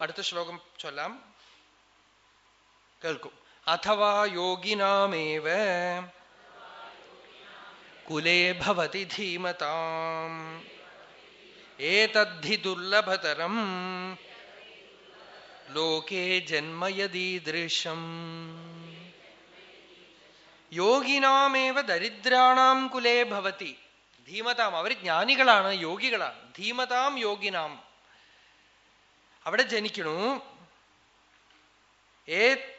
അടുത്ത ശ്ലോകം ചൊല്ലാം. കേൾക്കും. അഥവാ യോഗിനാമേവ കുലേ ഭവതി ധീമതാം. ഏതദ്ധി ദുർലഭതരം ലോകേ ജന്മയദീദൃശം യോഗിനാമേവ ദരിദ്രാണാം കുലേ ഭവതി. ധീമതാം. അവർ ജ്ഞാനികളാണ് യോഗികളാണ്. ധീമതാം യോഗിനാം. അവിടെ ജനിക്കണു.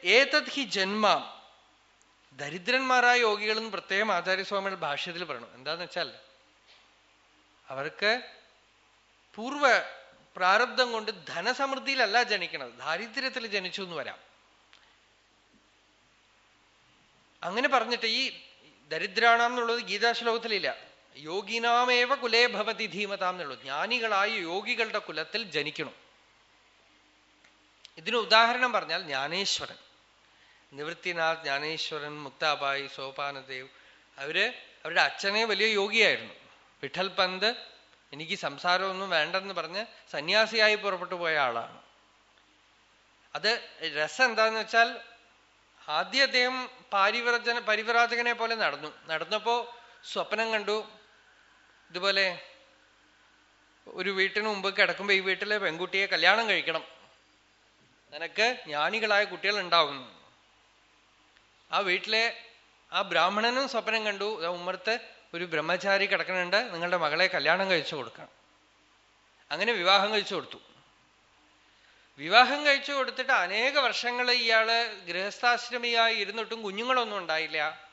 ഏതത് ഹി ജന്മ? ദരിദ്രന്മാരായ യോഗികൾ എന്ന് പ്രത്യേകം ആചാര്യസ്വാമിയുടെ ഭാഷ്യത്തിൽ പറയണം. എന്താന്ന് വെച്ചാൽ അവർക്ക് പൂർവ പ്രാരബ്ധം കൊണ്ട് ധനസമൃദ്ധിയിലല്ല ജനിക്കണത്. ദാരിദ്ര്യത്തിൽ ജനിച്ചു എന്ന് വരാം. അങ്ങനെ പറഞ്ഞിട്ട് ഈ ദരിദ്രാണാം എന്നുള്ളത് ഗീതാശ്ലോകത്തിലില്ല. യോഗിനാമേവ കുലേ ഭവതി ധീമതാം ജ്ഞാനികളായ യോഗികളുടെ കുലത്തിൽ ജനിക്കണം. ഇതിന് ഉദാഹരണം പറഞ്ഞാൽ ജ്ഞാനേശ്വരൻ. നിവൃത്തിനാഥ് ജ്ഞാനേശ്വരൻ മുക്താബായി സോപാനദേവ് അവർ അവരുടെ അച്ഛനെ വലിയ യോഗിയായിരുന്നു. വിഠൽ പന്ത് എനിക്ക് സംസാരമൊന്നും വേണ്ടെന്ന് പറഞ്ഞ് സന്യാസിയായി പുറപ്പെട്ടു പോയ ആളാണ്. അത് രസം എന്താന്ന് വെച്ചാൽ ആദ്യ അദ്ദേഹം പാരിവ്രജന പരിവ്രാജകനെ പോലെ നടന്നു. നടന്നപ്പോ സ്വപ്നം കണ്ടു. ഇതുപോലെ ഒരു വീട്ടിന് മുമ്പ് കിടക്കുമ്പോ ഈ വീട്ടിലെ പെൺകുട്ടിയെ കല്യാണം കഴിക്കണം. നിനക്ക് ജ്ഞാനികളായ കുട്ടികൾ ഉണ്ടാവുന്നു. ആ വീട്ടിലെ ആ ബ്രാഹ്മണനും സ്വപ്നം കണ്ടു. ഉമ്മർത്ത് ഒരു ബ്രഹ്മചാരി കിടക്കുന്നുണ്ട്. നിങ്ങളുടെ മകളെ കല്യാണം കഴിച്ചു കൊടുക്കണം. അങ്ങനെ വിവാഹം കഴിച്ചു കൊടുത്തു. വിവാഹം കഴിച്ചു കൊടുത്തിട്ട് അനേക വർഷങ്ങൾ ഇയാൾ ഗൃഹസ്ഥാശ്രമിയായി ഇരുന്നിട്ടും കുഞ്ഞുങ്ങളൊന്നും ഉണ്ടായില്ല.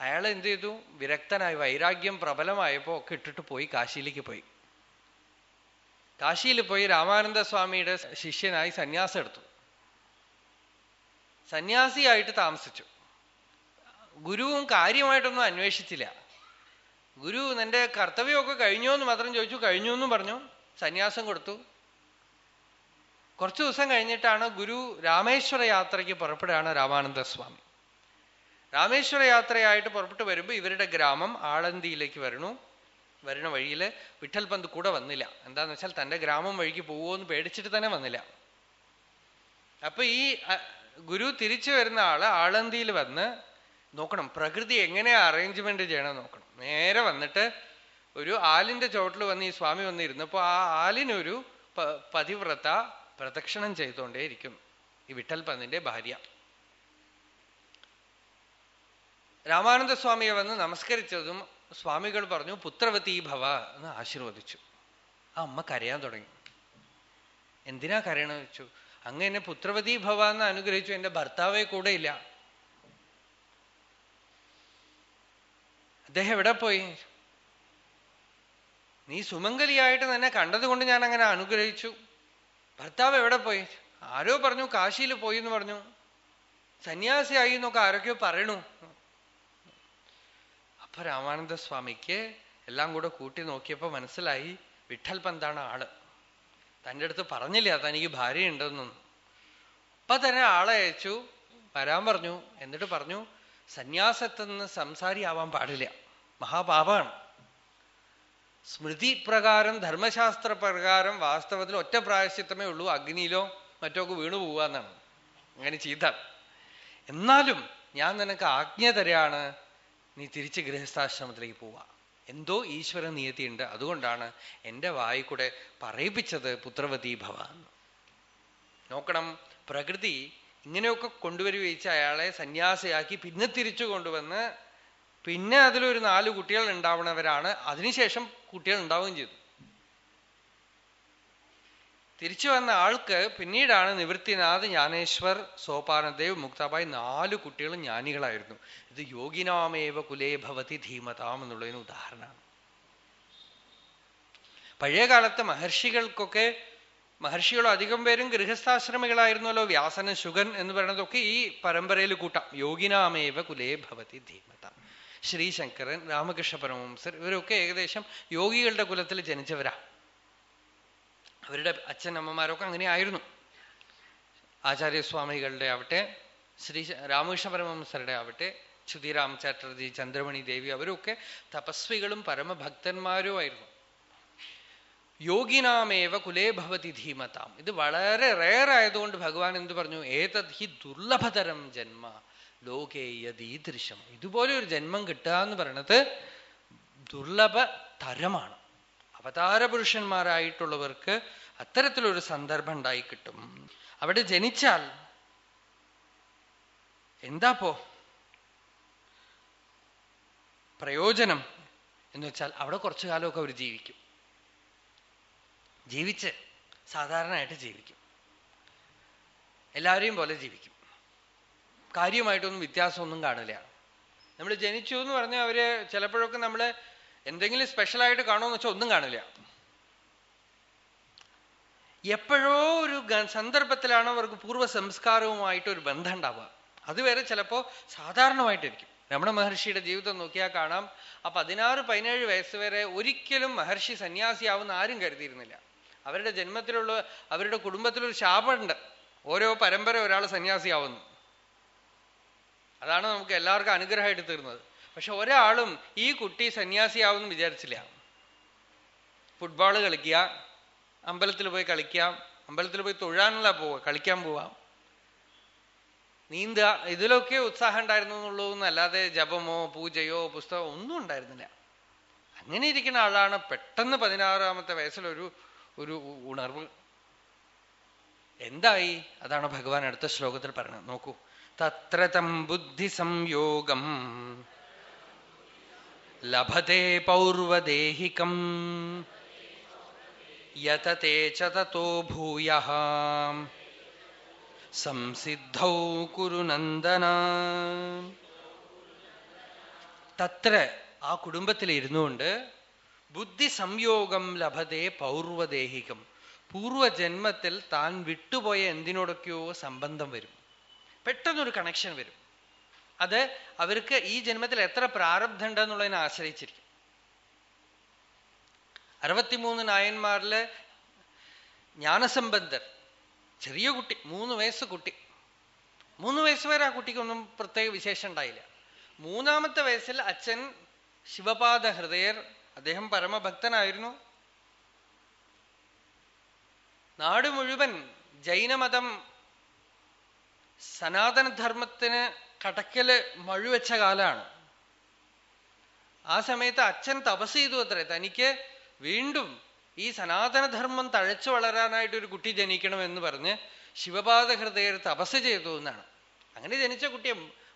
അയാൾ എന്ത് ചെയ്തു? വിരക്തനായി വൈരാഗ്യം പ്രബലമായപ്പോ ഒക്കെ ഇട്ടിട്ട് പോയി കാശിയിലേക്ക് പോയി. കാശിയിൽ പോയി രാമാനന്ദ സ്വാമിയുടെ ശിഷ്യനായി സന്യാസം എടുത്തു. സന്യാസിയായിട്ട് താമസിച്ചു. ഗുരുവും കാര്യമായിട്ടൊന്നും അന്വേഷിച്ചില്ല. ഗുരു നിന്റെ കർത്തവ്യമൊക്കെ കഴിഞ്ഞോ എന്ന് മാത്രം ചോദിച്ചു. കഴിഞ്ഞു എന്നും പറഞ്ഞു. സന്യാസം കൊടുത്തു. കുറച്ചു ദിവസം കഴിഞ്ഞിട്ടാണ് ഗുരു രാമേശ്വര യാത്രയ്ക്ക് പുറപ്പെടുകയാണ് രാമാനന്ദ സ്വാമി. രാമേശ്വര യാത്രയായിട്ട് പുറപ്പെട്ടു വരുമ്പോൾ ഇവരുടെ ഗ്രാമം ആളന്തിയിലേക്ക് വരണു വരണ വഴിയിൽ വിട്ടൽ പന്ത് കൂടെ വന്നില്ല. എന്താന്ന് വെച്ചാൽ തന്റെ ഗ്രാമം വഴിക്ക് പോവോ എന്ന് പേടിച്ചിട്ട് തന്നെ വന്നില്ല. അപ്പൊ ഈ ഗുരു തിരിച്ചു വരുന്ന ആൾ ആളന്തിയിൽ വന്ന് നോക്കണം. പ്രകൃതി എങ്ങനെ അറേഞ്ച്മെന്റ് ചെയ്യണം നോക്കണം. നേരെ വന്നിട്ട് ഒരു ആലിന്റെ ചോട്ടിൽ വന്ന് ഈ സ്വാമി വന്നിരുന്നപ്പോ ആ ആലിനൊരു പതിവ്രത പ്രദക്ഷിണം ചെയ്തുകൊണ്ടേയിരിക്കും ഈ വിട്ടൽ പന്തിന്റെ ഭാര്യ. രാമാനന്ദ സ്വാമിയെ വന്ന് നമസ്കരിച്ചതും സ്വാമികൾ പറഞ്ഞു പുത്രവതി ഭവ എന്ന് ആശീർവദിച്ചു. ആ അമ്മ കരയാൻ തുടങ്ങി. എന്തിനാ കരയണമെന്ന് വെച്ചു അങ്ങ് എന്നെ പുത്രവതി ഭവ എന്ന് അനുഗ്രഹിച്ചു. എന്റെ ഭർത്താവെ കൂടെ ഇല്ല. അദ്ദേഹം എവിടെ പോയി? നീ സുമംഗലിയായിട്ട് തന്നെ കണ്ടതുകൊണ്ട് ഞാൻ അങ്ങനെ അനുഗ്രഹിച്ചു. ഭർത്താവ് എവിടെ പോയി? ആരോ പറഞ്ഞു കാശിയിൽ പോയി എന്ന് പറഞ്ഞു. സന്യാസിയായി എന്നൊക്കെ ആരൊക്കെയോ പറയണു. അപ്പൊ രാമാനന്ദ സ്വാമിക്ക് എല്ലാം കൂടെ കൂട്ടി നോക്കിയപ്പോ മനസ്സിലായി വിഠൽ പന്താണ് ആൾ. തന്റെ അടുത്ത് പറഞ്ഞില്ല തനിക്ക് ഭാര്യയുണ്ടെന്നും. അപ്പൊ തന്നെ ആളെ അയച്ചു വരാൻ പറഞ്ഞു. എന്നിട്ട് പറഞ്ഞു സന്യാസത്തിൽ നിന്ന് സംസാരിയാവാൻ പാടില്ല. മഹാപാപാണ് സ്മൃതി പ്രകാരം ധർമ്മശാസ്ത്ര പ്രകാരം വാസ്തവത്തിൽ ഒറ്റ പ്രായശ്ചിത്തമേ ഉള്ളൂ. അഗ്നിയിലോ മറ്റോ ഒക്കെ വീണു പോവാന്നാണ്. അങ്ങനെ ചെയ്താൽ എന്നാലും ഞാൻ നിനക്ക് ആജ്ഞ തരാണ്. നീ തിരിച്ച് ഗൃഹസ്ഥാശ്രമത്തിലേക്ക് പോവുക എന്തോ ഈശ്വര നിയതിയുണ്ട്. അതുകൊണ്ടാണ് എന്റെ കൂടെ പറയിപ്പിച്ചത് പുത്രവതി ഭവ നോക്കണം പ്രകൃതി ഇങ്ങനെയൊക്കെ കൊണ്ടുവരുവച്ച അയാളെ സന്യാസിയാക്കി പിന്നെ തിരിച്ചു കൊണ്ടുവന്ന് പിന്നെ അതിലൊരു നാല് കുട്ടികൾ ഉണ്ടാവണവരാണ്. അതിനുശേഷം കുട്ടികൾ ഉണ്ടാവുകയും ചെയ്തു. തിരിച്ചു വന്ന ആൾക്ക് പിന്നീടാണ് നിവൃത്തിനാഥ് ജ്ഞാനേശ്വർ സോപാനദേവ് മുക്താബായി നാല് കുട്ടികളും ജ്ഞാനികളായിരുന്നു. ഇത് യോഗിനാമേവ കുലേ ഭവതി ധീമതാം എന്നുള്ളതിന് ഉദാഹരണമാണ്. പഴയ കാലത്ത് മഹർഷികൾക്കൊക്കെ മഹർഷികളോ അധികം പേരും ഗൃഹസ്ഥാശ്രമികളായിരുന്നല്ലോ വ്യാസന ശുഗൻ എന്ന് പറയുന്നതൊക്കെ ഈ പരമ്പരയിൽ കൂട്ടാം. യോഗിനാമേവ കുലേ ഭവതി ധീമത. ശ്രീശങ്കരൻ രാമകൃഷ്ണ പരമവംസർ ഇവരൊക്കെ ഏകദേശം യോഗികളുടെ കുലത്തിൽ ജനിച്ചവരാ. അവരുടെ അച്ഛനമ്മമാരൊക്കെ അങ്ങനെ ആയിരുന്നു ആചാര്യസ്വാമികളുടെ ആവട്ടെ ശ്രീ രാമകൃഷ്ണ പരമഹംസരുടെ ആവട്ടെ ചുതിരാം ചാറ്റർജി ചന്ദ്രമണി ദേവി അവരൊക്കെ തപസ്വികളും പരമഭക്തന്മാരും ആയിരുന്നു. യോഗിനാമേവ കുലേ ഭവതി ധീമതാം. ഇത് വളരെ റെയർ ആയതുകൊണ്ട് ഭഗവാൻ എന്ത് പറഞ്ഞു? ഏതത് ഹി ദുർലഭതരം ജന്മ ലോകേ യദീദൃശം. ഇതുപോലെ ഒരു ജന്മം കിട്ടുക എന്ന് പറയണത് ദുർലഭ തരമാണ് അവതാര പുരുഷന്മാരായിട്ടുള്ളവർക്ക് അത്തരത്തിലൊരു സന്ദർഭം ഉണ്ടായി കിട്ടും അവിടെ ജനിച്ചാൽ എന്താ പോ? പ്രയോജനം എന്ന് വെച്ചാൽ അവിടെ കുറച്ചു കാലമൊക്കെ അവർ ജീവിക്കും. ജീവിച്ച് സാധാരണയായിട്ട് ജീവിക്കും. എല്ലാവരെയും പോലെ ജീവിക്കും. കാര്യമായിട്ടൊന്നും വ്യത്യാസമൊന്നും കാണില്ല. നമ്മൾ ജനിച്ചു എന്ന് പറഞ്ഞാൽ അവർ ചിലപ്പോഴൊക്കെ നമ്മൾ എന്തെങ്കിലും സ്പെഷ്യലായിട്ട് കാണുമെന്ന് വെച്ചാൽ ഒന്നും കാണില്ല. എപ്പോഴോ ഒരു സന്ദർഭത്തിലാണ് അവർക്ക് പൂർവ സംസ്കാരവുമായിട്ട് ഒരു ബന്ധം ഉണ്ടാവുക അതുവരെ ചിലപ്പോ സാധാരണമായിട്ടിരിക്കും. രമണ മഹർഷിയുടെ ജീവിതം നോക്കിയാൽ കാണാം. ആ പതിനാറ് പതിനേഴ് വയസ്സ് വരെ ഒരിക്കലും മഹർഷി സന്യാസിയാവുന്ന ആരും കരുതിയിരുന്നില്ല. അവരുടെ ജന്മത്തിലുള്ള അവരുടെ കുടുംബത്തിലൊരു ശാപമുണ്ട്. ഓരോ പരമ്പര ഒരാൾ സന്യാസിയാവുന്നു. അതാണ് നമുക്ക് എല്ലാവർക്കും അനുഗ്രഹമായിട്ട് തീർന്നത്. പക്ഷെ ഒരാളും ഈ കുട്ടി സന്യാസിയാവുമെന്ന് വിചാരിച്ചില്ല. ഫുട്ബോൾ കളിക്കുക അമ്പലത്തിൽ പോയി കളിക്കാം അമ്പലത്തിൽ പോയി തൊഴാനുള്ള പോവുക കളിക്കാൻ പോവാം നീന്തുക ഇതിലൊക്കെ ഉത്സാഹം ഉണ്ടായിരുന്നു എന്നുള്ളൂ എന്നല്ലാതെ ജപമോ പൂജയോ പുസ്തകമോ ഒന്നും ഉണ്ടായിരുന്നില്ല. അങ്ങനെ ഇരിക്കുന്ന ആളാണ് പെട്ടെന്ന് പതിനാറാമത്തെ വയസ്സിലൊരു ഒരു ഉണർവ്. എന്തായി? അതാണ് ഭഗവാൻ അടുത്ത ശ്ലോകത്തിൽ പറയുന്നത്. നോക്കൂ. തത്രതം ബുദ്ധി സംയോഗം ലഭത്തെ പൗർവദേഹികം. യതത്തെ ചതോ ഭൂയ സംസിദ്ധൗ കുരു നന്ദന. തത്ര ആ കുടുംബത്തിൽ ഇരുന്നുകൊണ്ട് ബുദ്ധി സംയോഗം ലഭതേ പൗർവദേഹികം. പൂർവജന്മത്തിൽ താൻ വിട്ടുപോയ എന്തിനോടൊക്കെയോ സംബന്ധം വരും. പെട്ടെന്നൊരു കണക്ഷൻ വരും. അത് അവർക്ക് ഈ ജന്മത്തിൽ എത്ര പ്രാരബ്ധം ഉണ്ടെന്നുള്ളതിനെ ആശ്രയിച്ചിരിക്കും. അറുപത്തിമൂന്ന് നായന്മാരിൽ ജ്ഞാനസംബന്ധർ ചെറിയ കുട്ടി മൂന്ന് വയസ്സ് കുട്ടി. മൂന്ന് വയസ്സ് വരെ ആ കുട്ടിക്കൊന്നും പ്രത്യേക വിശേഷം ഉണ്ടായില്ല. മൂന്നാമത്തെ വയസ്സിൽ അച്ഛൻ ശിവപാദ ഹൃദയർ അദ്ദേഹം പരമഭക്തനായിരുന്നു. നാട് മുഴുവൻ ജൈനമതം സനാതനധർമ്മത്തിന് കടക്കൽ മഴുവെച്ച കാലാണ്. ആ സമയത്ത് അച്ഛൻ തപസ് ചെയ്തു അത്രേ. തനിക്ക് വീണ്ടും ഈ സനാതനധർമ്മം തഴച്ചു വളരാനായിട്ട് ഒരു കുട്ടി ജനിക്കണം എന്ന് പറഞ്ഞ് ശിവപാദ ഹൃദയർ തപസ് ചെയ്തു എന്നാണ്. അങ്ങനെ ജനിച്ച കുട്ടിയെ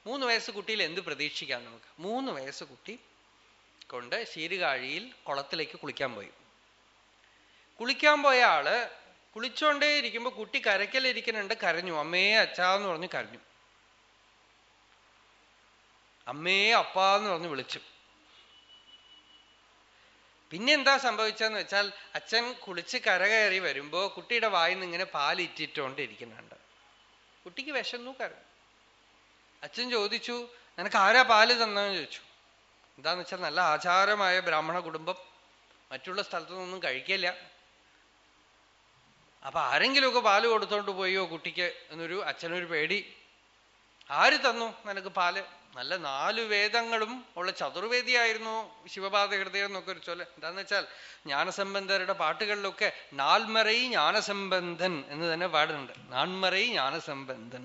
മൂന്ന് വയസ്സ് കുട്ടിയിൽ എന്ത് പ്രതീക്ഷിക്കാം നമുക്ക്? മൂന്ന് വയസ്സ് കുട്ടി കൊണ്ട് ശീരുകാഴിയിൽ കുളത്തിലേക്ക് കുളിക്കാൻ പോയി. കുളിക്കാൻ പോയ ആൾ കുളിച്ചോണ്ടേ ഇരിക്കുമ്പോ കുട്ടി കരക്കലിരിക്കുന്നുണ്ട് കരഞ്ഞു. അമ്മയെ അച്ഛാന്ന് പറഞ്ഞു കരഞ്ഞു. അമ്മയെ അപ്പാന്ന് പറഞ്ഞ് വിളിച്ചു. പിന്നെന്താ സംഭവിച്ചെന്ന് വെച്ചാൽ അച്ഛൻ കുളിച്ച് കരകയറി വരുമ്പോ കുട്ടിയുടെ വായിൽ നിന്ന് ഇങ്ങനെ പാലിറ്റിട്ടോണ്ടിരിക്കുന്നുണ്ട്. കുട്ടിക്ക് വിശന്നു കര അച്ഛൻ ചോദിച്ചു നിനക്ക് ആരാ പാൽ തന്നെന്ന് ചോദിച്ചു. എന്താന്ന് വെച്ചാൽ നല്ല ആചാരമായ ബ്രാഹ്മണ കുടുംബം. മറ്റുള്ള സ്ഥലത്തുനിന്നൊന്നും കഴിക്കില്ല. അപ്പൊ ആരെങ്കിലുമൊക്കെ പാൽ കൊടുത്തോണ്ട് പോയോ കുട്ടിക്ക്? എന്നൊരു അച്ഛനൊരു പേടി. ആര് തന്നു നിനക്ക് പാൽ? നല്ല നാലു വേദങ്ങളും ഉള്ള ചതുർവേദിയായിരുന്നു ശിവപാത ഹൃദയം എന്നൊക്കെ ഒരു ചൊല്ല. എന്താന്ന് വെച്ചാൽ ജ്ഞാനസംബന്ധരുടെ പാട്ടുകളിലൊക്കെ നാൽമറൈ ജ്ഞാനസംബന്ധൻ എന്ന് തന്നെ പാടുന്നുണ്ട്. നാൺമറൈ ജ്ഞാനസംബന്ധൻ.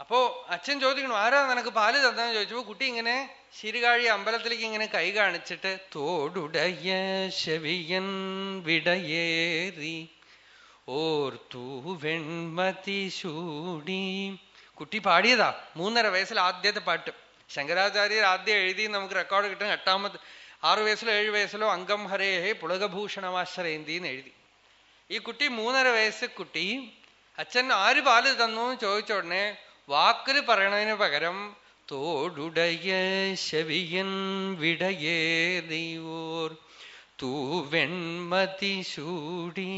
അപ്പോ അച്ഛൻ ചോദിക്കണു ആരാ നിനക്ക് പാൽ തന്നെന്ന് ചോദിച്ചപ്പോ കുട്ടി ഇങ്ങനെ ശിരുകാഴി അമ്പലത്തിലേക്ക് ഇങ്ങനെ കൈ കാണിച്ചിട്ട് തോടുടയ ശവിയൻ വിടയേറി ഓർത്തു വെൺമതി ചൂടി കുട്ടി പാടിയതാ. മൂന്നര വയസ്സിൽ ആദ്യത്തെ പാട്ട്. ശങ്കരാചാര്യർ ആദ്യം എഴുതി നമുക്ക് റെക്കോർഡ് കിട്ടും. എട്ടാമത് ആറു വയസ്സിലോ ഏഴു വയസ്സിലോ അംഗം ഹരേഹേ പുളകഭൂഷണമാശ്രയന്തി എന്ന് എഴുതി. ഈ കുട്ടി മൂന്നര വയസ്സ് കുട്ടി അച്ഛൻ ആര് പാൽ തന്നു ചോദിച്ച ഉടനെ വാക്കിൽ പറയണതിന് പകരം തോടുടയ ശവിയൻ വിടയേ ദൈവോർ തൂവെൺമതി ചൂടി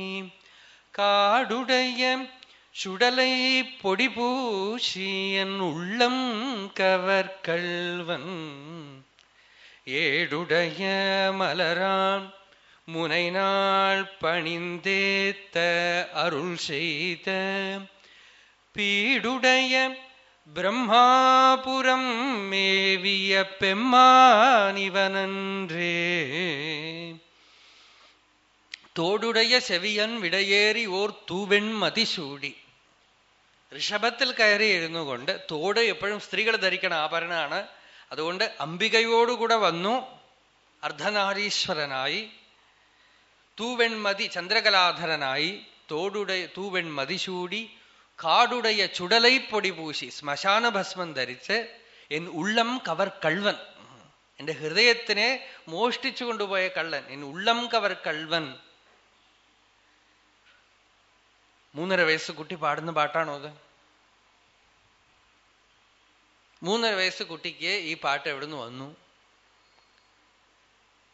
காடுடைய சுடலை பொடி பூசியன் உள்ளம் கவர்கல்வன் ஏடுடைய மலரான் முனை நாள் பணிந்தேத்த அருள் செய்த. பீடுடைய பிரம்மாபுரம் மேவிய பெம்மானிவனன்றே തോടുടയ ചെവിയൻ വിടയേറി ഓർ തൂവെൺ മതിശൂടി ഋഷഭത്തിൽ കയറി എഴുന്നുകൊണ്ട് തോട് എപ്പോഴും സ്ത്രീകൾ ധരിക്കണ ആഭരണമാണ്. അതുകൊണ്ട് അംബികയോടുകൂടെ വന്നു. അർദ്ധനാരീശ്വരനായി. തൂവെൺമതി ചന്ദ്രകലാധരനായി. തോടുടയ തൂവെൺമതി ചൂടി. കാടുടയ ചുടലൈ പൊടി പൂശി ശ്മശാന ഭസ്മം ധരിച്ച് എൻ ഉള്ളം കവർ കൾവൻ. എന്റെ ഹൃദയത്തിനെ മോഷ്ടിച്ചു കൊണ്ടുപോയ കള്ളൻ. എൻ ഉള്ളം കവർ കൾവൻ. മൂന്നര വയസ്സ് കുട്ടി പാടുന്ന പാട്ടാണോ അത്? മൂന്നര വയസ്സ് കുട്ടിക്ക് ഈ പാട്ട് എവിടുന്ന് വന്നു?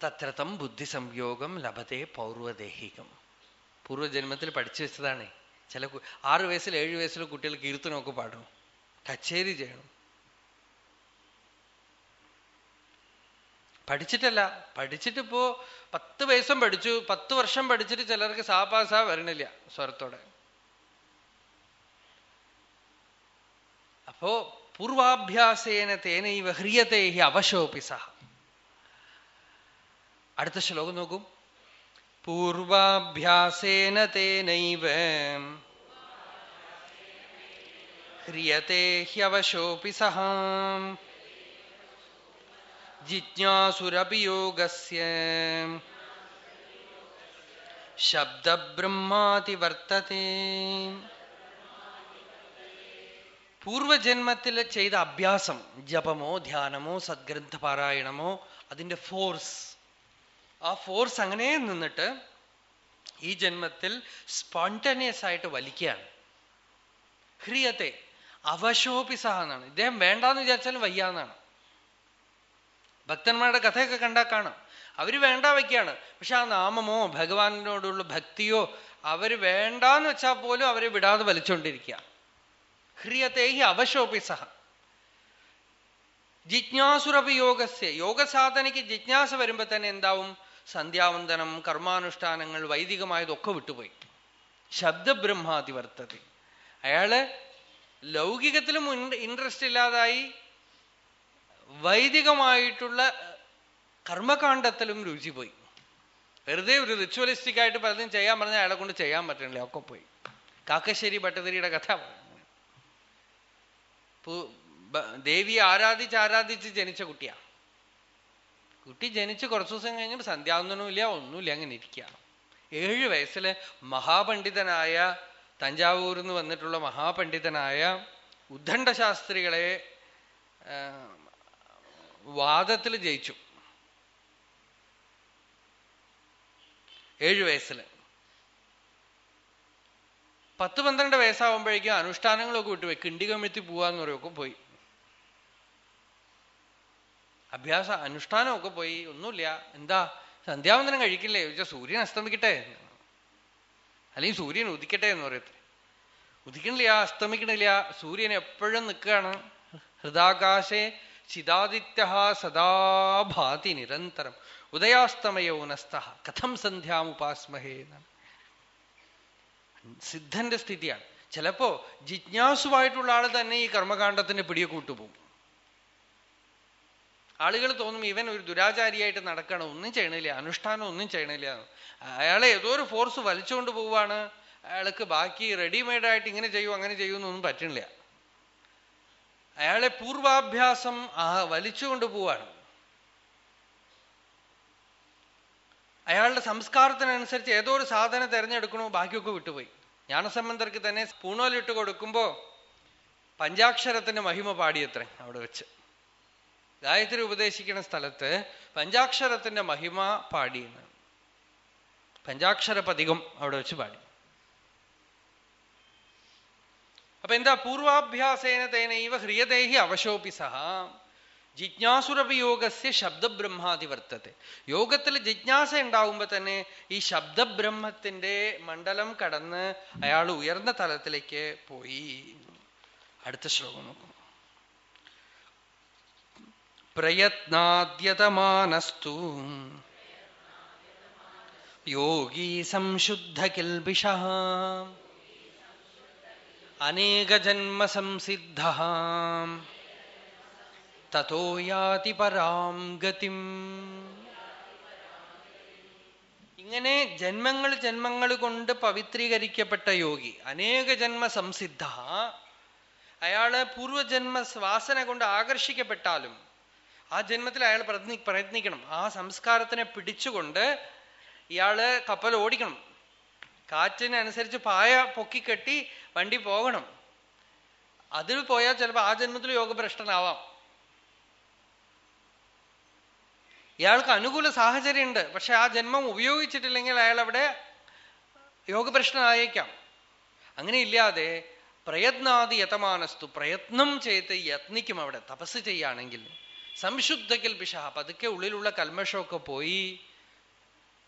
തത്രതം ബുദ്ധി സംയോഗം ലഭത്തെ പൗർവദേഹികം. പൂർവജന്മത്തിൽ പഠിച്ചു വെച്ചതാണേ. ചില ആറു വയസ്സിൽ ഏഴു വയസ്സിൽ കുട്ടികൾ കീർത്തനമൊക്കെ പാടണം കച്ചേരി ചെയ്യണം. പഠിച്ചിട്ടല്ല. പഠിച്ചിട്ടിപ്പോ പത്ത് വയസ്സും പഠിച്ചു. പത്ത് വർഷം പഠിച്ചിട്ട് ചിലർക്ക് സാപാസാ വരണില്ല സ്വരത്തോടെ. അപ്പോ പൂർവാഭ്യാസേന തേനൈവ ഹ്രിയത്തെ ഹി അവശോപി സഹ അടുത്ത ശ്ലോകം നോക്കൂ. പൂർവാഭ്യാസേന തേനൈവ ഹ്രിയത്തെ ഹ്യവശോപി സഹ। ജിജ്ഞാസുരപി യോഗസ്യ। ശബ്ദബ്രഹ്മാതി വർത്തത്തെ പൂർവജന്മത്തിൽ ചെയ്ത അഭ്യാസം ജപമോ ധ്യാനമോ സദ്ഗ്രന്ഥപാരായണമോ അതിന്റെ ഫോഴ്സ് ആ ഫോഴ്സ് അങ്ങനെ നിന്നിട്ട് ഈ ജന്മത്തിൽ സ്പോണ്ടേനിയസ് ആയിട്ട് വലിക്കുകയാണ്. ഹ്രിയത്തെ അവശോപിസഹ എന്നാണ് ഇദ്ദേഹം വേണ്ടാന്ന് വിചാരിച്ചാലും വയ്യാന്നാണ്. ഭക്തന്മാരുടെ കഥയൊക്കെ കണ്ടാൽ കാണാം. അവർ വേണ്ട വയ്ക്കാണ് പക്ഷെ ആ നാമമോ ഭഗവാനോടുള്ള ഭക്തിയോ അവർ വേണ്ടാന്ന് വെച്ചാൽ പോലും അവരെ വിടാതെ വലിച്ചുകൊണ്ടിരിക്കുക ഹ്രിയത്തെ ഹി അവശോപി സഹ. ജിജ്ഞാസുരപി യോഗസ്യ. യോഗസാധനയ്ക്ക് ജിജ്ഞാസ വരുമ്പോ തന്നെ എന്താവും? സന്ധ്യാവന്തനം കർമാനുഷ്ഠാനങ്ങൾ വൈദികമായതൊക്കെ വിട്ടുപോയി. ശബ്ദബ്രഹ്മാതിവർത്തതി അയാൾ ലൗകികത്തിലും ഇൻട്രസ്റ്റ് ഇല്ലാതായി വൈദികമായിട്ടുള്ള കർമ്മകാണ്ഡത്തിലും രുചി പോയി വെറുതെ ഒരു റിച്വലിസ്റ്റിക് ആയിട്ട് പലതും ചെയ്യാൻ പറഞ്ഞാൽ അയാളെ കൊണ്ട് ചെയ്യാൻ പറ്റണില്ല. ഒക്കെ പോയി. കാക്കശ്ശേരി ഭട്ടതിരിയുടെ കഥ ദേവിയെ ആരാധിച്ച് ആരാധിച്ച് ജനിച്ച കുട്ടിയാ. കുട്ടി ജനിച്ച് കുറച്ചു ദിവസം കഴിഞ്ഞിട്ട് സന്ധ്യാവന്തനവും ഒന്നുമില്ല അങ്ങനെ ഇരിക്കുക ഏഴ് വയസ്സിൽ മഹാപണ്ഡിതനായ തഞ്ചാവൂരിൽ നിന്ന് വന്നിട്ടുള്ള മഹാപണ്ഡിതനായ ഉദ്ദണ്ഡ ശാസ്ത്രികളെ വാദത്തിൽ ജയിച്ചു. ഏഴു വയസ്സിൽ. പത്ത് പന്ത്രണ്ട് വയസ്സാവുമ്പോഴേക്കും അനുഷ്ഠാനങ്ങളൊക്കെ വിട്ടുപോയി. കിണ്ടി കമ്മിത്തി പോവാന്ന് പറയൊക്കെ പോയി. അഭ്യാസ അനുഷ്ഠാനമൊക്കെ പോയി. ഒന്നുമില്ല. എന്താ? സന്ധ്യാവന്തനം കഴിക്കില്ലേ? ചോദിച്ചാൽ സൂര്യൻ അസ്തമിക്കട്ടെ. അല്ലെങ്കിൽ സൂര്യൻ ഉദിക്കട്ടെ എന്ന് പറയത്തില്ല? ഉദിക്കണില്ല അസ്തമിക്കണില്ല. സൂര്യൻ എപ്പോഴും നിൽക്കുകയാണ്. ഹൃദാകാശേ ചിദാദിത്യ സദാഭാതി നിരന്തരം. ഉദയാസ്തമയോ നസ്ത. കഥം സന്ധ്യാമുപാസ്മഹേ എന്നാണ്. സിദ്ധന്റെ സ്ഥിതിയാണ്. ചിലപ്പോ ജിജ്ഞാസുവായിട്ടുള്ള ആൾ തന്നെ ഈ കർമ്മകാണ്ഡത്തിന്റെ പിടിയെ കൂട്ടുപോകും ആളുകൾ തോന്നും ഇവൻ ഒരു ദുരാചാരിയായിട്ട് നടക്കണം ഒന്നും ചെയ്യണില്ല അനുഷ്ഠാനം ഒന്നും ചെയ്യണില്ല. അയാളെ ഏതോ ഒരു ഫോഴ്സ് വലിച്ചുകൊണ്ട് പോവാണ് അയാൾക്ക് ബാക്കി റെഡിമെയ്ഡ് ആയിട്ട് ഇങ്ങനെ ചെയ്യൂ അങ്ങനെ ചെയ്യൂ എന്നൊന്നും പറ്റണില്ല. അയാളെ പൂർവാഭ്യാസം വലിച്ചുകൊണ്ട് പോവാണ്. അയാളുടെ സംസ്കാരത്തിനനുസരിച്ച് ഏതോ ഒരു സാധനം തിരഞ്ഞെടുക്കണോ ബാക്കിയൊക്കെ വിട്ടുപോയി. ജ്ഞാനസംബന്ധർക്ക് തന്നെ സ്പൂണോലിട്ട് കൊടുക്കുമ്പോൾ പഞ്ചാക്ഷരത്തിന്റെ മഹിമ പാടിയത്രേ അവിടെ വെച്ച്. ഗായത്രി ഉപദേശിക്കുന്ന സ്ഥലത്ത് പഞ്ചാക്ഷരത്തിന്റെ മഹിമ പാടിയെന്ന്. പഞ്ചാക്ഷര പതികം അവിടെ വെച്ച് പാടി. അപ്പൊ എന്താ പൂർവാഭ്യാസേന തേനൈവ ഹ്രിയദേഹി അവശോപി സഹ ജിജ്ഞാസുരപി യോഗസ്യ ശബ്ദബ്രഹ്മാതി വർത്തത്തെ. യോഗത്തിൽ ജിജ്ഞാസ ഉണ്ടാവുമ്പോ തന്നെ ഈ ശബ്ദബ്രഹ്മത്തിന്റെ മണ്ഡലം കടന്ന് അയാൾ ഉയർന്ന തലത്തിലേക്ക് പോയി. അടുത്ത ശ്ലോകം നോക്കും. പ്രയത്നാദ്യതമാനസ്തു. യോഗി സംശുദ്ധ കിൽബിഷ അനേകജന്മ സംസിദ്ധ തോ യാതി പരാം ഗതിം. ഇങ്ങനെ ജന്മങ്ങൾ ജന്മങ്ങൾ കൊണ്ട് പവിത്രീകരിക്കപ്പെട്ട യോഗി അനേക ജന്മ സംസിദ്ധ. അയാൾ പൂർവജന്മ വാസന കൊണ്ട് ആകർഷിക്കപ്പെട്ടാലും ആ ജന്മത്തിൽ അയാൾ പ്രയത്നി പ്രയത്നിക്കണം. ആ സംസ്കാരത്തിനെ പിടിച്ചുകൊണ്ട് ഇയാൾ കപ്പൽ ഓടിക്കണം. കാറ്റിനനുസരിച്ച് പായ പൊക്കിക്കെട്ടി വണ്ടി പോകണം. അതിൽ പോയാൽ ചിലപ്പോൾ ആ ജന്മത്തിൽ യോഗഭ്രഷ്ടനാവാം ഇയാൾക്ക് അനുകൂല സാഹചര്യമുണ്ട്. പക്ഷെ ആ ജന്മം ഉപയോഗിച്ചിട്ടില്ലെങ്കിൽ അയാൾ അവിടെ യോഗപ്രശ്നമായേക്കാം അങ്ങനെ ഇല്ലാതെ പ്രയത്നാദി യതമാനസ്തു പ്രയത്നം ചെയ്ത് യത്നിക്കും അവിടെ തപസ് ചെയ്യുകയാണെങ്കിൽ സംശുദ്ധ കൽപിഷ പതുക്കെ ഉള്ളിലുള്ള കൽമഷമൊക്കെ പോയി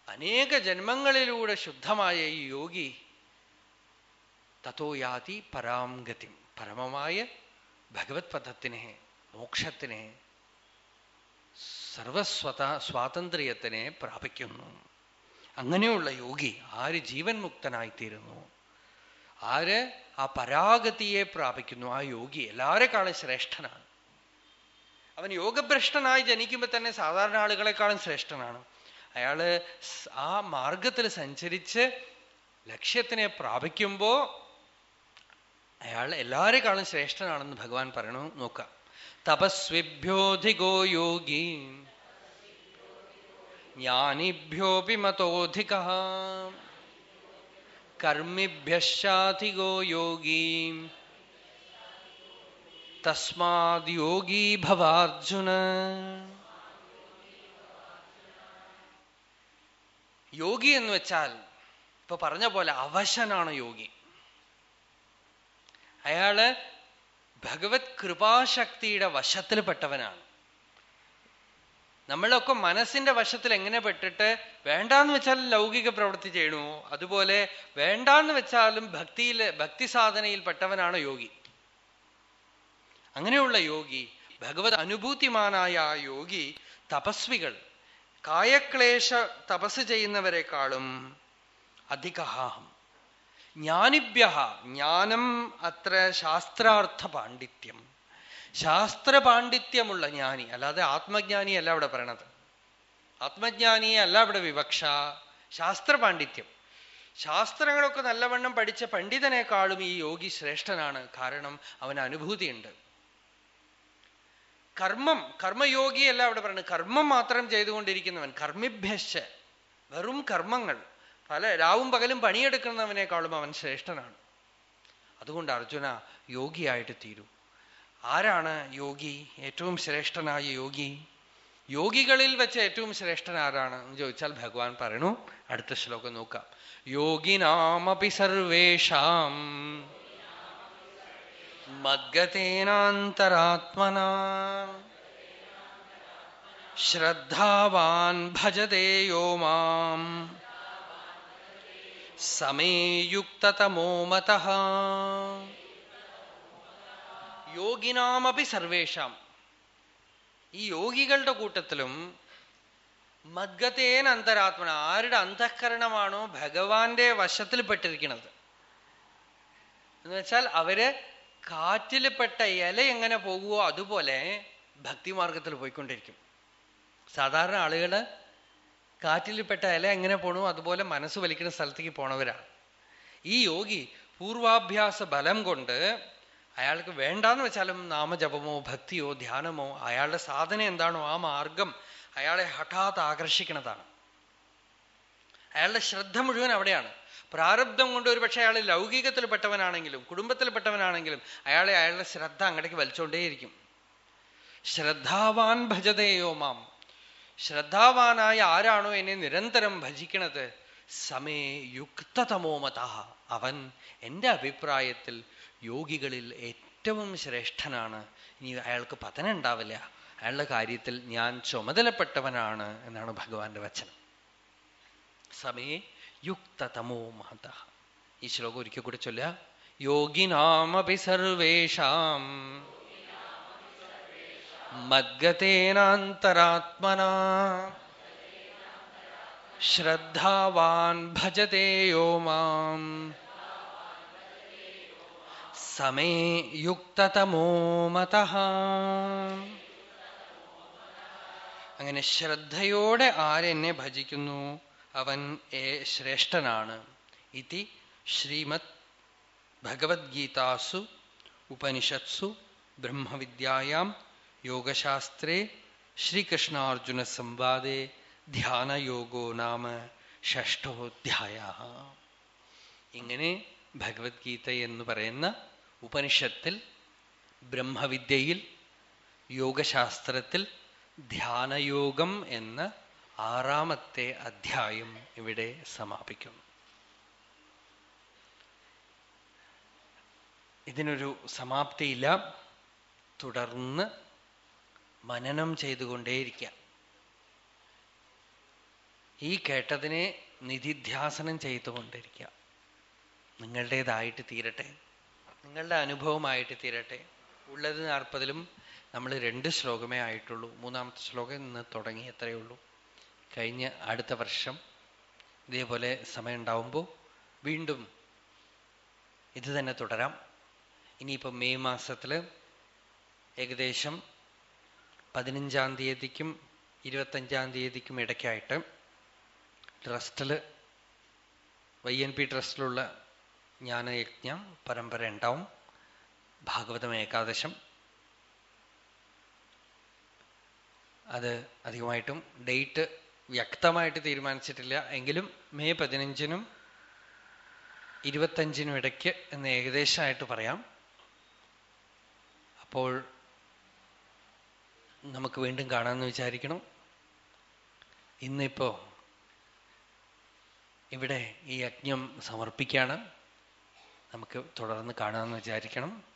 അനേക ജന്മങ്ങളിലൂടെ ശുദ്ധമായ ഈ യോഗി തത്തോയാതി പരാം ഗതി പരമമായ ഭഗവത് പദത്തിനെ മോക്ഷത്തിനെ സർവസ്വത സ്വാതന്ത്ര്യത്തിനെ പ്രാപിക്കുന്നു. അങ്ങനെയുള്ള യോഗി ആര് ജീവൻ മുക്തനായിത്തീരുന്നു ആര് ആ പരാഗതിയെ പ്രാപിക്കുന്നു? ആ യോഗി എല്ലാവരെക്കാളും ശ്രേഷ്ഠനാണ്. അവൻ യോഗഭ്രഷ്ടനായി ജനിക്കുമ്പോൾ തന്നെ സാധാരണ ആളുകളെക്കാളും ശ്രേഷ്ഠനാണ്. അയാൾ ആ മാർഗത്തിൽ സഞ്ചരിച്ച് ലക്ഷ്യത്തിനെ പ്രാപിക്കുമ്പോ അയാൾ എല്ലാവരെക്കാളും ശ്രേഷ്ഠനാണെന്ന് ഭഗവാൻ പറയണു. നോക്കാം. തപസ്വിഭ്യോധികോ യോഗി ജ്ഞാനിഭ്യോപി മതോധിക കർമ്മിഭ്യശാധികോ യോഗി തസ്മാത് യോഗീ ഭവാർജുന യോഗി എന്ന് വെച്ചാൽ ഇപ്പൊ പറഞ്ഞ പോലെ അവശനാണ് യോഗി. അയാൾ ഭഗവത് കൃപാശക്തിയുടെ വശത്തിൽ പെട്ടവനാണ്. നമ്മളൊക്കെ മനസ്സിന്റെ വശത്തിൽ എങ്ങനെ പെട്ടിട്ട് വേണ്ടാന്ന് വെച്ചാൽ ലൗകിക പ്രവൃത്തി ചെയ്യണു? അതുപോലെ വേണ്ടാന്ന് വെച്ചാലും ഭക്തിയിൽ ഭക്തി സാധനയിൽ പെട്ടവനാണ് യോഗി. അങ്ങനെയുള്ള യോഗി ഭഗവത് അനുഭൂതിമാനായ ആ യോഗി തപസ്വികൾ കായക്ലേശ തപസ് ചെയ്യുന്നവരെക്കാളും അധികഹാം ജ്ഞാനിഭ്യ ജ്ഞാനം അത്ര ശാസ്ത്രാർത്ഥ പാണ്ഡിത്യം ശാസ്ത്ര പാണ്ഡിത്യമുള്ള ജ്ഞാനി അല്ലാതെ ആത്മജ്ഞാനി അല്ല അവിടെ പറയണത്. ആത്മജ്ഞാനിയെ അല്ല അവിടെ വിവക്ഷ ശാസ്ത്ര പാണ്ഡിത്യം ശാസ്ത്രങ്ങളൊക്കെ നല്ലവണ്ണം പഠിച്ച പണ്ഡിതനേക്കാളും ഈ യോഗി ശ്രേഷ്ഠനാണ് കാരണം അവന് അനുഭൂതിയുണ്ട്. കർമ്മം കർമ്മയോഗിയല്ല അവിടെ പറയുന്നത് കർമ്മം മാത്രം ചെയ്തുകൊണ്ടിരിക്കുന്നവൻ കർമ്മിഭ്യശ്ശ വെറും കർമ്മങ്ങൾ. പല രാവും പകലും പണിയെടുക്കുന്നവനേക്കാളും അവൻ ശ്രേഷ്ഠനാണ്. അതുകൊണ്ട് അർജുന യോഗിയായിട്ട് തീരൂ. ആരാണ് യോഗി? ഏറ്റവും ശ്രേഷ്ഠനായ യോഗി? യോഗികളിൽ വെച്ച് ഏറ്റവും ശ്രേഷ്ഠൻ ആരാണ് എന്ന് ചോദിച്ചാൽ ഭഗവാൻ പറയണു. അടുത്ത ശ്ലോകം നോക്കാം. യോഗിനാമപി സർവേഷാം മദ്ഗതേനാന്തരാത്മന ശ്രദ്ധാവാൻ ഭജതേ യോ മാം. സമേയുക്തതമോ മത? യോഗിനാമപി സർവേഷാം. ഈ യോഗികളുടെ കൂട്ടത്തിലും മദ്ഗതേൻ അന്തരാത്മന ആരുടെ അന്തഃകരണമാണോ ഭഗവാന്റെ വശത്തിൽപ്പെട്ടിരിക്കുന്നത് എന്ന് വെച്ചാൽ അവർ കാറ്റിൽപ്പെട്ട ഇല എങ്ങനെ പോകുവോ അതുപോലെ ഭക്തിമാർഗത്തിൽ പോയിക്കൊണ്ടിരിക്കും. സാധാരണ ആളുകൾ കാറ്റിൽപ്പെട്ട ഇല എങ്ങനെ പോണു? അതുപോലെ മനസ്സ് വലിക്കുന്ന സ്ഥലത്തേക്ക് പോണവരാണ് ഈ യോഗി പൂർവാഭ്യാസ ബലം കൊണ്ട് അയാൾക്ക് വേണ്ടാന്ന് വെച്ചാലും നാമജപമോ ഭക്തിയോ ധ്യാനമോ അയാളുടെ സാധന എന്താണോ ആ മാർഗം അയാളെ ഹഠാത്ത് ആകർഷിക്കുന്നതാണ്. അയാളുടെ ശ്രദ്ധ മുഴുവൻ അവിടെയാണ്. പ്രാരബ്ധം കൊണ്ട് ഒരു പക്ഷെ അയാൾ ലൗകികത്തിൽപ്പെട്ടവനാണെങ്കിലും കുടുംബത്തിൽപ്പെട്ടവനാണെങ്കിലും അയാളെ അയാളുടെ ശ്രദ്ധ അങ്ങടേക്ക് വലിച്ചുകൊണ്ടേയിരിക്കും ശ്രദ്ധാവാൻ ഭജതയോ മാം. ശ്രദ്ധാവാനായ ആരാണോ എന്നെ നിരന്തരം ഭജിക്കണത്? സമേ യുക്തതമോമത അവൻ എന്റെ അഭിപ്രായത്തിൽ യോഗികളിൽ ഏറ്റവും ശ്രേഷ്ഠനാണ്. ഇനി അയാൾക്ക് പതനം ഉണ്ടാവില്ല. അയാളുടെ കാര്യത്തിൽ ഞാൻ ചുമതലപ്പെട്ടവനാണ് എന്നാണ് ഭഗവാന്റെ വചനം. സമേ യുക്തതമോ മത ഈ ശ്ലോകം ഒരിക്കൽ കൂടെ ചൊല്ല യോഗിനാമപി സർവേഷാം. മദ്ഗതേനാന്തരാത്മനാ ശ്രദ്ധാവാൻ ഭജതേ യോ മാം സമേ യുക്തതമോ മത അങ്ങനെ ശ്രദ്ധയോടെ ആരെന്നെ ഭജിക്കുന്നു? അവൻ ഏ ശ്രേഷ്ഠനാണ്. ഇതി ശ്രീമത് ഭഗവത്ഗീതാസു ഉപനിഷത്സു ബ്രഹ്മവിദ്യായാം യോഗശാസ്ത്രേ ശ്രീകൃഷ്ണാർജുന സംവാദേ ധ്യാനയോഗോ നാമ ഷഷ്ടോധ്യായ ഇങ്ങനെ ഭഗവത്ഗീത എന്ന് പറയുന്ന ഉപനിഷത്തിൽ ബ്രഹ്മവിദ്യയിൽ യോഗശാസ്ത്രത്തിൽ ധ്യാനയോഗം എന്ന ആറാമത്തെ അധ്യായം ഇവിടെ സമാപിക്കുന്നു. ഇതിനൊരു സമാപ്തിയില്ല. തുടർന്ന് മനനം ചെയ്തുകൊണ്ടേയിരിക്കുക ഈ കേട്ടതിനെ നിധിധ്യാസനം ചെയ്തുകൊണ്ടിരിക്കുക നിങ്ങളുടേതായിട്ട് തീരട്ടെ. നിങ്ങളുടെ അനുഭവമായിട്ട് തീരട്ടെ. ഉള്ളത് നാൽപ്പതിലും നമ്മൾ രണ്ട് ശ്ലോകമേ ആയിട്ടുള്ളൂ. മൂന്നാമത്തെ ശ്ലോകം ഇന്ന് തുടങ്ങി എത്രയേ ഉള്ളൂ. കഴിഞ്ഞ അടുത്ത വർഷം ഇതേപോലെ സമയം ഉണ്ടാവുമ്പോൾ വീണ്ടും ഇത് തന്നെ തുടരാം. ഇനിയിപ്പോൾ മെയ് മാസത്തിൽ ഏകദേശം പതിനഞ്ചാം തീയതിക്കും ഇരുപത്തഞ്ചാം തീയതിക്കും ഇടയ്ക്കായിട്ട് ട്രസ്റ്റിൽ വൈ എൻ പി ട്രസ്റ്റിലുള്ള ജ്ഞാനയജ്ഞ പരമ്പര ഉണ്ടാവും. ഭാഗവതം ഏകാദശം. അത് അധികമായിട്ടും ഡേറ്റ് വ്യക്തമായിട്ട് തീരുമാനിച്ചിട്ടില്ല. എങ്കിലും മെയ് പതിനഞ്ചിനും ഇരുപത്തഞ്ചിനും ഇടയ്ക്ക് എന്ന് ഏകദേശമായിട്ട് പറയാം. അപ്പോൾ നമുക്ക് വീണ്ടും കാണാമെന്ന് വിചാരിക്കണം. ഇന്നിപ്പോ ഇവിടെ ഈ യജ്ഞം സമർപ്പിക്കുകയാണ് നമുക്ക് തുടർന്ന് കാണാമെന്ന് വിചാരിക്കണം.